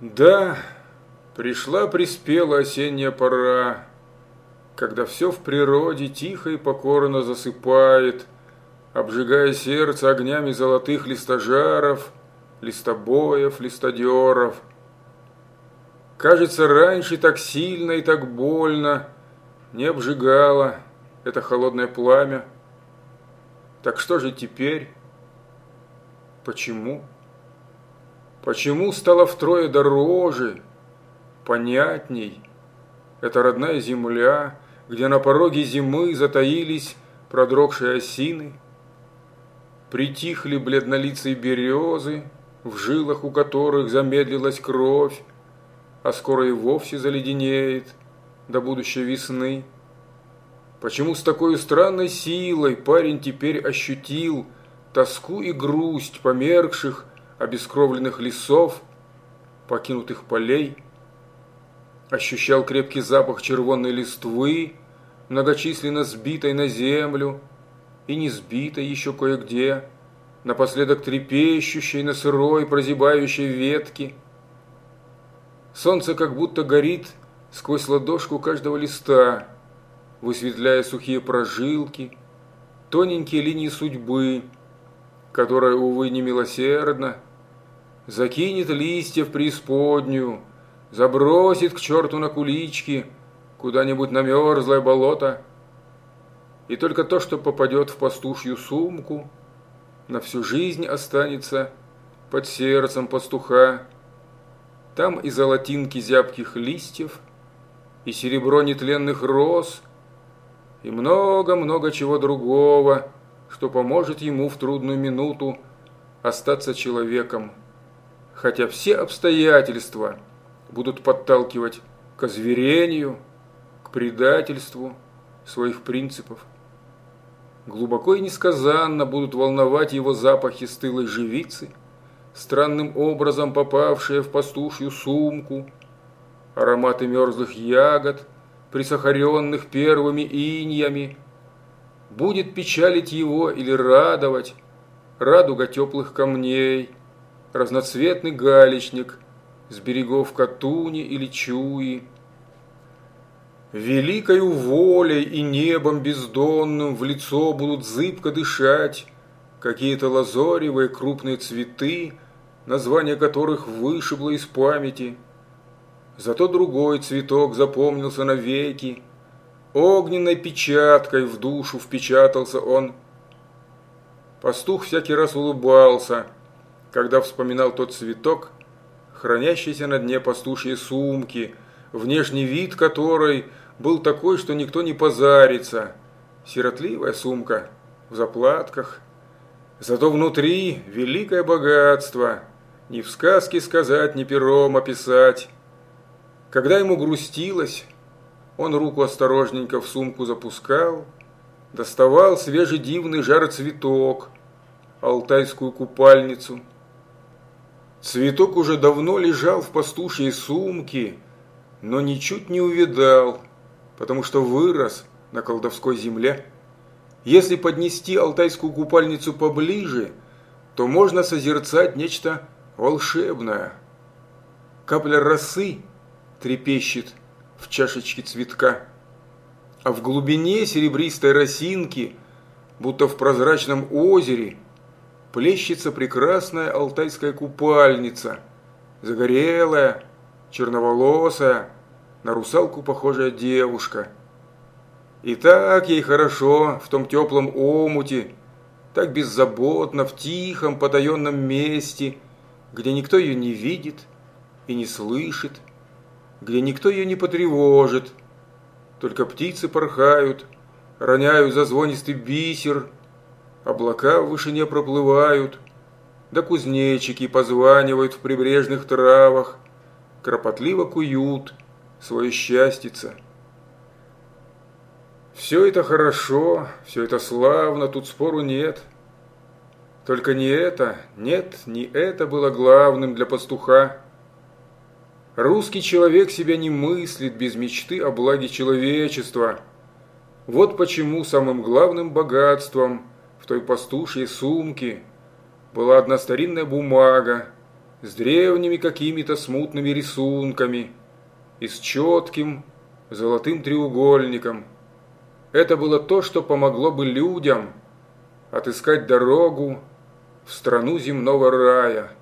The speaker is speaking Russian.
Да, пришла приспела осенняя пора, когда все в природе тихо и покорно засыпает, обжигая сердце огнями золотых листожаров, листобоев, листодеров. Кажется, раньше так сильно и так больно не обжигало это холодное пламя. Так что же теперь? Почему? Почему стало втрое дороже, понятней? Это родная земля, где на пороге зимы затаились продрогшие осины, Притихли бледнолицые березы, в жилах у которых замедлилась кровь, а скоро и вовсе заледенеет до будущей весны. Почему с такой странной силой парень теперь ощутил тоску и грусть померкших, обескровленных лесов, покинутых полей, ощущал крепкий запах червонной листвы, многочисленно сбитой на землю и не сбитой еще кое-где, напоследок трепещущей на сырой прозябающей ветке. Солнце как будто горит сквозь ладошку каждого листа, высветляя сухие прожилки, тоненькие линии судьбы, которая, увы, не милосердна, закинет листья в преисподнюю, забросит к черту на кулички, куда-нибудь на мерзлое болото. И только то, что попадет в пастушью сумку, на всю жизнь останется под сердцем пастуха. Там и золотинки зябких листьев, и серебро нетленных роз, и много-много чего другого, что поможет ему в трудную минуту остаться человеком хотя все обстоятельства будут подталкивать к озверению, к предательству своих принципов. Глубоко и несказанно будут волновать его запахи стылой живицы, странным образом попавшие в пастушью сумку, ароматы мерзлых ягод, присахаренных первыми иньями, будет печалить его или радовать радуга теплых камней, разноцветный галечник с берегов Катуни или Чуи. Великою волей и небом бездонным в лицо будут зыбко дышать какие-то лазоревые крупные цветы, название которых вышибло из памяти. Зато другой цветок запомнился навеки, огненной печаткой в душу впечатался он. Пастух всякий раз улыбался – когда вспоминал тот цветок, хранящийся на дне пастушьей сумки, внешний вид которой был такой, что никто не позарится. Сиротливая сумка в заплатках. Зато внутри великое богатство, ни в сказке сказать, ни пером описать. Когда ему грустилось, он руку осторожненько в сумку запускал, доставал свежий дивный жароцветок, алтайскую купальницу – Цветок уже давно лежал в пастушьей сумке, но ничуть не увидал, потому что вырос на колдовской земле. Если поднести алтайскую купальницу поближе, то можно созерцать нечто волшебное. Капля росы трепещет в чашечке цветка, а в глубине серебристой росинки, будто в прозрачном озере, плещется прекрасная алтайская купальница, загорелая, черноволосая, на русалку похожая девушка. И так ей хорошо в том теплом омуте, так беззаботно в тихом потаенном месте, где никто ее не видит и не слышит, где никто ее не потревожит, только птицы порхают, роняют зазвонистый бисер – облака в вышине проплывают, да кузнечики позванивают в прибрежных травах, кропотливо куют свое счастьице. Все это хорошо, все это славно, тут спору нет. Только не это, нет, не это было главным для пастуха. Русский человек себя не мыслит без мечты о благе человечества. Вот почему самым главным богатством – в той пастушьей сумке была одна старинная бумага с древними какими-то смутными рисунками и с четким золотым треугольником. Это было то, что помогло бы людям отыскать дорогу в страну земного рая –